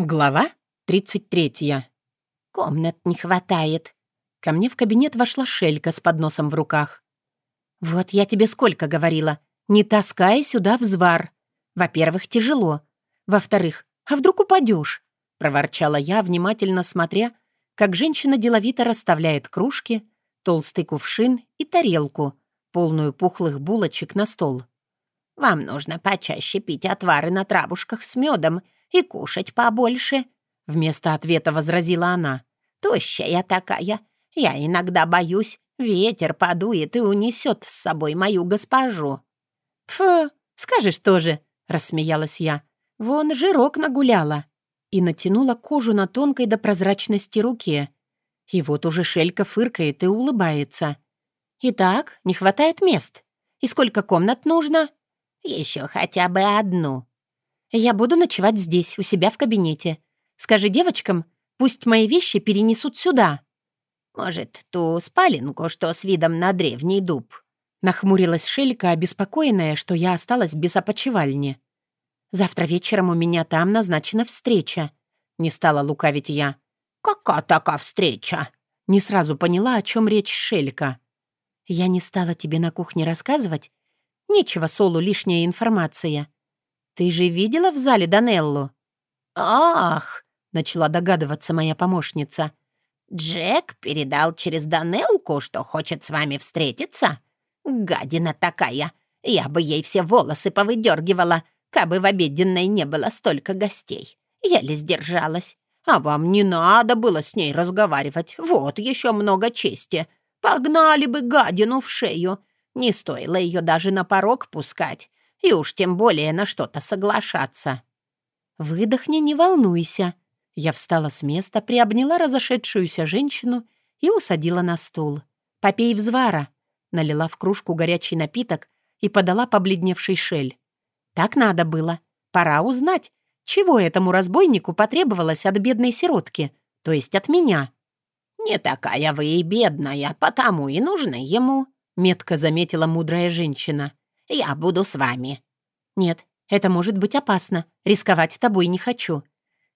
Глава 33. «Комнат не хватает». Ко мне в кабинет вошла Шелька с подносом в руках. «Вот я тебе сколько говорила. Не таскай сюда взвар. Во-первых, тяжело. Во-вторых, а вдруг упадешь?» проворчала я, внимательно смотря, как женщина деловито расставляет кружки, толстый кувшин и тарелку, полную пухлых булочек на стол. «Вам нужно почаще пить отвары на травушках с медом и кушать побольше», — вместо ответа возразила она. «Тощая такая. Я иногда боюсь, ветер подует и унесет с собой мою госпожу». «Фу, скажешь тоже», — рассмеялась я. «Вон жирок нагуляла» и натянула кожу на тонкой до прозрачности руке. И вот уже Шелька фыркает и улыбается. «Итак, не хватает мест. И сколько комнат нужно?» «Еще хотя бы одну», я буду ночевать здесь, у себя в кабинете. Скажи девочкам, пусть мои вещи перенесут сюда». «Может, ту спаленку, что с видом на древний дуб?» Нахмурилась Шелька, обеспокоенная, что я осталась без опочивальни. «Завтра вечером у меня там назначена встреча». Не стала лукавить я. «Какая такая встреча?» Не сразу поняла, о чем речь Шелька. «Я не стала тебе на кухне рассказывать. Нечего Солу лишняя информация. «Ты же видела в зале Данеллу?» «Ах!» — начала догадываться моя помощница. «Джек передал через Данелку, что хочет с вами встретиться? Гадина такая! Я бы ей все волосы повыдергивала, кабы в обеденной не было столько гостей. Еле сдержалась. А вам не надо было с ней разговаривать. Вот еще много чести. Погнали бы гадину в шею. Не стоило ее даже на порог пускать и уж тем более на что-то соглашаться. «Выдохни, не волнуйся». Я встала с места, приобняла разошедшуюся женщину и усадила на стул. «Попей взвара», налила в кружку горячий напиток и подала побледневший шель. «Так надо было. Пора узнать, чего этому разбойнику потребовалось от бедной сиротки, то есть от меня». «Не такая вы и бедная, потому и нужны ему», метко заметила мудрая женщина. Я буду с вами». «Нет, это может быть опасно. Рисковать тобой не хочу.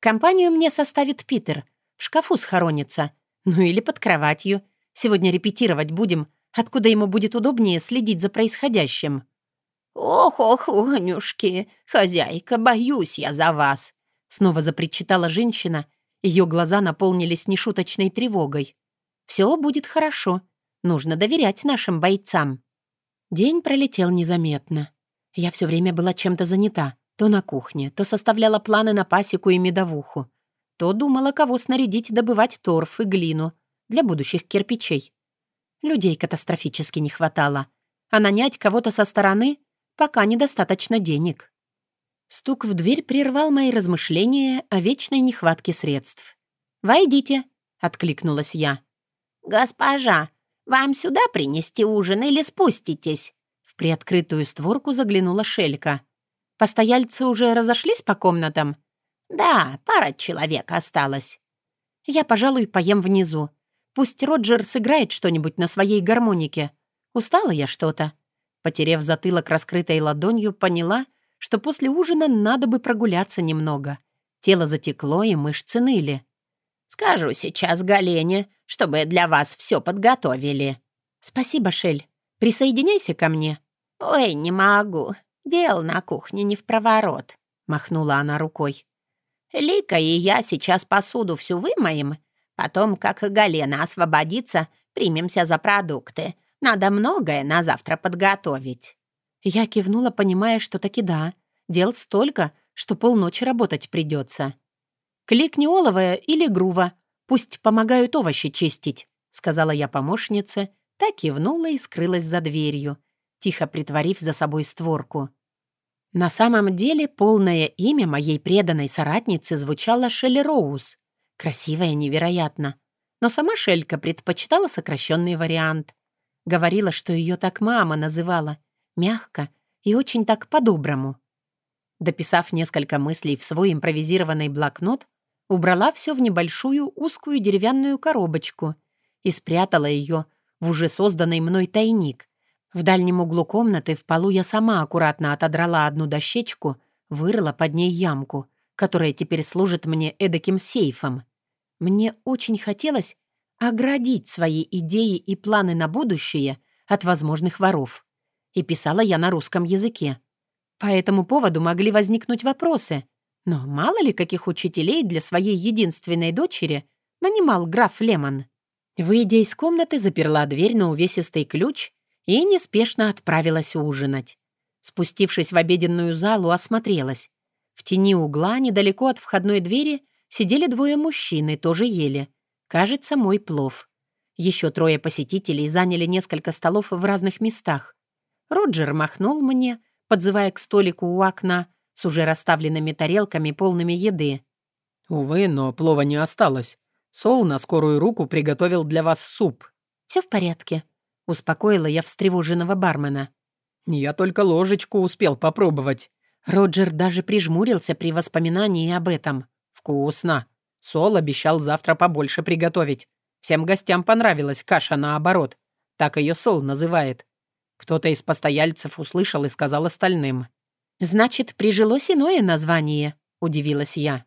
Компанию мне составит Питер. В шкафу схоронится. Ну или под кроватью. Сегодня репетировать будем, откуда ему будет удобнее следить за происходящим». «Ох-ох, Анюшки, хозяйка, боюсь я за вас!» Снова запричитала женщина. Ее глаза наполнились нешуточной тревогой. «Все будет хорошо. Нужно доверять нашим бойцам». День пролетел незаметно. Я все время была чем-то занята. То на кухне, то составляла планы на пасеку и медовуху, то думала, кого снарядить добывать торф и глину для будущих кирпичей. Людей катастрофически не хватало, а нанять кого-то со стороны пока недостаточно денег. Стук в дверь прервал мои размышления о вечной нехватке средств. «Войдите», — откликнулась я. «Госпожа, «Вам сюда принести ужин или спуститесь?» В приоткрытую створку заглянула Шелька. «Постояльцы уже разошлись по комнатам?» «Да, пара человек осталось». «Я, пожалуй, поем внизу. Пусть Роджер сыграет что-нибудь на своей гармонике. Устала я что-то». Потерев затылок раскрытой ладонью, поняла, что после ужина надо бы прогуляться немного. Тело затекло, и мышцы ныли. «Скажу сейчас Галене, чтобы для вас все подготовили». «Спасибо, Шель. Присоединяйся ко мне». «Ой, не могу. Дел на кухне не в проворот», — махнула она рукой. «Лика и я сейчас посуду всю вымоем. Потом, как Галена освободится, примемся за продукты. Надо многое на завтра подготовить». Я кивнула, понимая, что таки да. Дел столько, что полночи работать придется. «Кликни оловая или грува, Пусть помогают овощи чистить», — сказала я помощнице, так кивнула и скрылась за дверью, тихо притворив за собой створку. На самом деле полное имя моей преданной соратницы звучало Шелли Роуз. Красивая невероятно. Но сама Шелька предпочитала сокращенный вариант. Говорила, что ее так мама называла. Мягко и очень так по-доброму. Дописав несколько мыслей в свой импровизированный блокнот, убрала все в небольшую узкую деревянную коробочку и спрятала ее в уже созданный мной тайник. В дальнем углу комнаты в полу я сама аккуратно отодрала одну дощечку, вырыла под ней ямку, которое теперь служит мне эдаким сейфом. Мне очень хотелось оградить свои идеи и планы на будущее от возможных воров. И писала я на русском языке. По этому поводу могли возникнуть вопросы. Но мало ли каких учителей для своей единственной дочери нанимал граф Лемон. Выйдя из комнаты, заперла дверь на увесистый ключ и неспешно отправилась ужинать. Спустившись в обеденную залу, осмотрелась. В тени угла, недалеко от входной двери, сидели двое мужчин и тоже ели. Кажется, мой плов. Еще трое посетителей заняли несколько столов в разных местах. Роджер махнул мне, подзывая к столику у окна с уже расставленными тарелками, полными еды. «Увы, но плова не осталось. Сол на скорую руку приготовил для вас суп». «Все в порядке», — успокоила я встревоженного бармена. «Я только ложечку успел попробовать». Роджер даже прижмурился при воспоминании об этом. «Вкусно. Сол обещал завтра побольше приготовить. Всем гостям понравилась каша наоборот. Так ее Сол называет. Кто-то из постояльцев услышал и сказал остальным. «Значит, прижилось иное название», — удивилась я.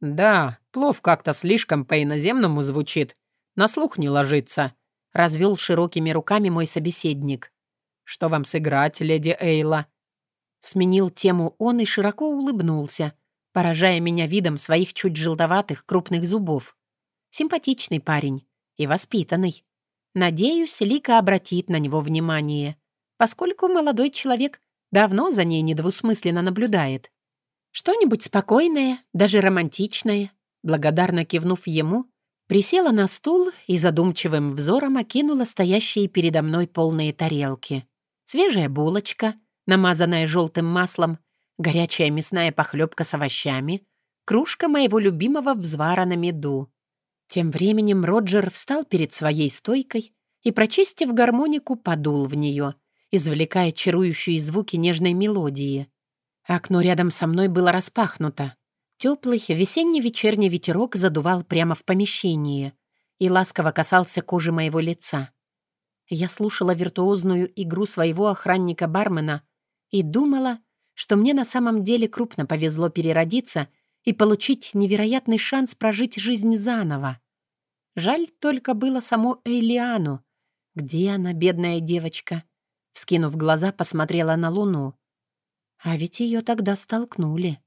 «Да, плов как-то слишком по-иноземному звучит. На слух не ложится», — развел широкими руками мой собеседник. «Что вам сыграть, леди Эйла?» Сменил тему он и широко улыбнулся, поражая меня видом своих чуть желтоватых крупных зубов. Симпатичный парень и воспитанный. Надеюсь, Лика обратит на него внимание поскольку молодой человек давно за ней недвусмысленно наблюдает. Что-нибудь спокойное, даже романтичное, благодарно кивнув ему, присела на стул и задумчивым взором окинула стоящие передо мной полные тарелки. Свежая булочка, намазанная желтым маслом, горячая мясная похлебка с овощами, кружка моего любимого взвара на меду. Тем временем Роджер встал перед своей стойкой и, прочистив гармонику, подул в нее — извлекая чарующие звуки нежной мелодии. Окно рядом со мной было распахнуто. Теплый весенний вечерний ветерок задувал прямо в помещение и ласково касался кожи моего лица. Я слушала виртуозную игру своего охранника-бармена и думала, что мне на самом деле крупно повезло переродиться и получить невероятный шанс прожить жизнь заново. Жаль только было саму Эйлиану. Где она, бедная девочка? Вскинув глаза, посмотрела на луну. А ведь ее тогда столкнули.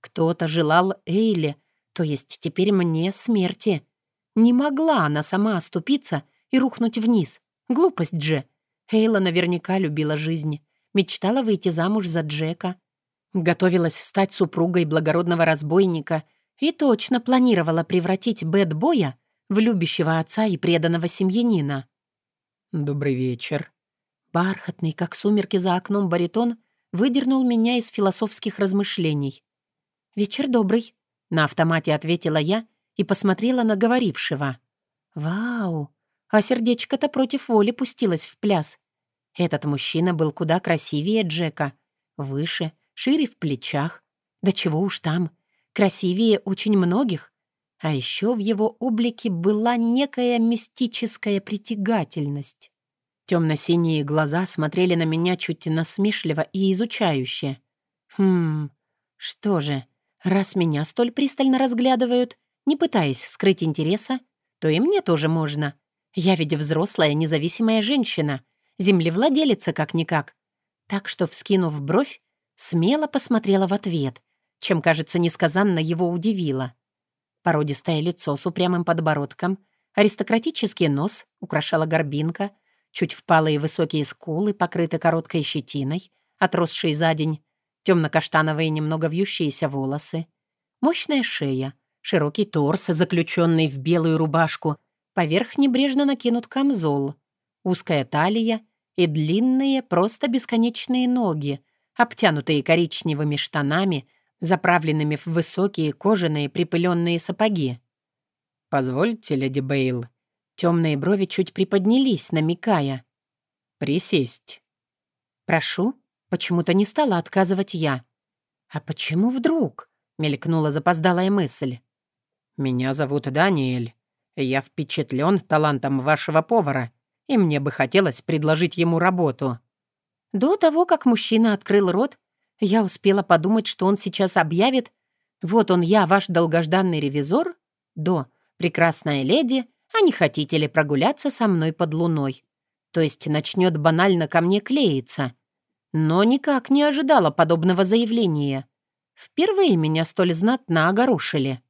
Кто-то желал Эйли, то есть теперь мне смерти. Не могла она сама оступиться и рухнуть вниз. Глупость же. Эйла наверняка любила жизнь. Мечтала выйти замуж за Джека. Готовилась стать супругой благородного разбойника и точно планировала превратить Бэт-боя в любящего отца и преданного семьянина. «Добрый вечер», Бархатный, как сумерки за окном баритон, выдернул меня из философских размышлений. «Вечер добрый», — на автомате ответила я и посмотрела на говорившего. «Вау! А сердечко-то против воли пустилось в пляс. Этот мужчина был куда красивее Джека. Выше, шире в плечах. Да чего уж там. Красивее очень многих. А еще в его облике была некая мистическая притягательность. Темно-синие глаза смотрели на меня чуть насмешливо и изучающе. «Хм, что же, раз меня столь пристально разглядывают, не пытаясь скрыть интереса, то и мне тоже можно. Я ведь взрослая независимая женщина, землевладелица как-никак. Так что, вскинув бровь, смело посмотрела в ответ, чем, кажется, несказанно его удивило. Породистое лицо с упрямым подбородком, аристократический нос, украшала горбинка — Чуть впалые высокие скулы, покрыты короткой щетиной, отросшей за день, темно-каштановые немного вьющиеся волосы, мощная шея, широкий торс, заключенный в белую рубашку, поверх небрежно накинут камзол, узкая талия и длинные, просто бесконечные ноги, обтянутые коричневыми штанами, заправленными в высокие кожаные припыленные сапоги. «Позвольте, леди Бейл», Темные брови чуть приподнялись, намекая. «Присесть». «Прошу». Почему-то не стала отказывать я. «А почему вдруг?» — мелькнула запоздалая мысль. «Меня зовут Даниэль. Я впечатлен талантом вашего повара, и мне бы хотелось предложить ему работу». До того, как мужчина открыл рот, я успела подумать, что он сейчас объявит Вот он я, ваш долгожданный ревизор? До. Прекрасная леди, не хотите ли прогуляться со мной под луной? То есть начнет банально ко мне клеиться. Но никак не ожидала подобного заявления. Впервые меня столь знатно огорошили.